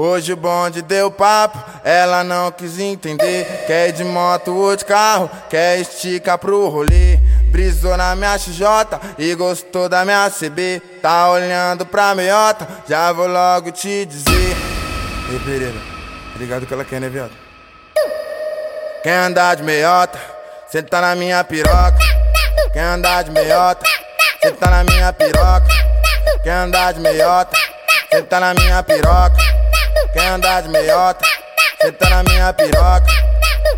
Hoje o bonde deu papo, ela não quis entender. Quer ir de moto ou de carro, quer esticar pro rolê. Brisou na minha XJ e gostou da minha CB. Tá olhando pra meiota, já vou logo te dizer. Ei, Pereira, tá ligado que ela quer, né, viado? Quer andar de meiota, tá na minha piroca. Quer andar de meiota, tá na minha piroca. Quer andar de meiota, tá na minha piroca. Quer andar de meiota? Tá na minha piroca.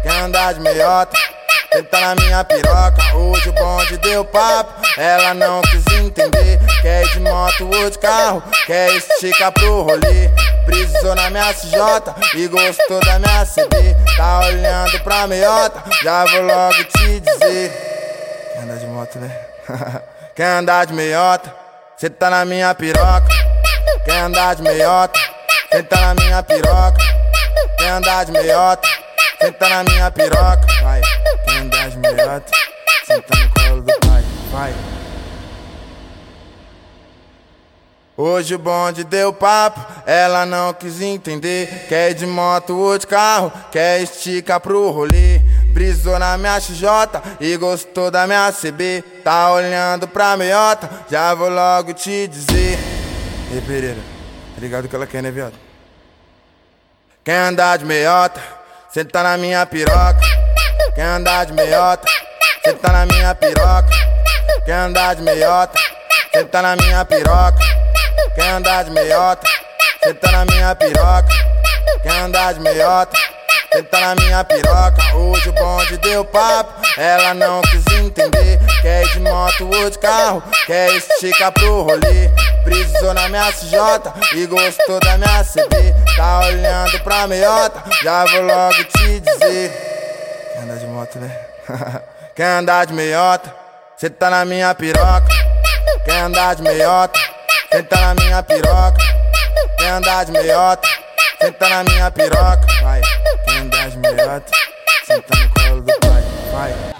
Quer andar de meiota? Tá na minha piroca. Hoje o bonde deu papo. Ela não quis entender. Quer ir de moto ou de carro? Quer esticar pro rolê? Brisou na minha CJ e gostou da minha CD. Tá olhando pra meiota? Já vou logo te dizer. Quer andar de moto, né? Quer andar de meiota? Cê tá na minha piroca. Quer andar de meiota? Senta na minha piroca, quer andar de meiota. Senta na minha piroca, vai. Quer andar de meiota, senta no colo do pai, vai. Hoje o bonde deu papo, ela não quis entender. Quer ir de moto ou de carro, quer esticar pro rolê. Brisou na minha XJ e gostou da minha CB. Tá olhando pra meiota, já vou logo te dizer. Ei, Pereira. Tá ligado que ela quer, né, viado? Quer andar de meiota? Cê tá na minha piroca. Quer andar de meiota? Cê tá na minha piroca. Quer andar de meiota? Cê tá na minha piroca. Quer andar de meiota? Tá na minha piroca. Quer andar de meiota? Tá na minha piroca. Hoje o bonde deu papo. Ela não quis. Quer ir de moto ou de carro? Quer esticar pro rolê? Brisou na minha CJ e gostou da minha CB. Tá olhando pra meiota, já vou logo te dizer. Quer andar de moto, né? Quer andar de meiota? Cê tá na minha piroca. Quer andar de meiota? Cê tá na minha piroca. Quer andar de meiota? Cê tá na minha piroca. Vai, quer andar de meiota? Cê tá no